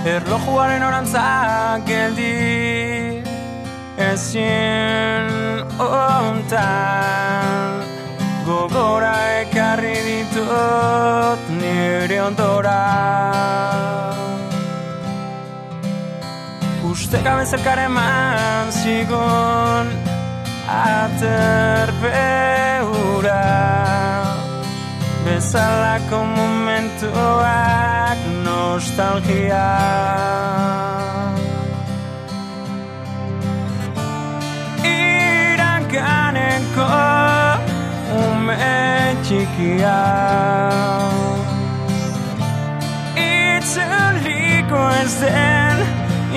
Erlojuaren orantzak geldi. Ezin ontan Gogora ekarri ditut nire ondora. Uste gabe zerkare eman zigun Aterbeura Bezalako momentuak nostalgia. Irankaneko ume txikia. Itzuliko ez den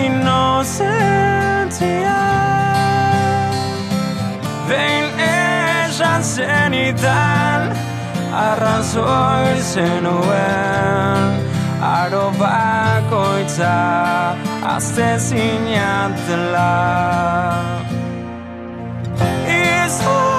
inozentzia. Behin esan zenitan arrazoi zenuen Aro bakoitza azte zinatela Izan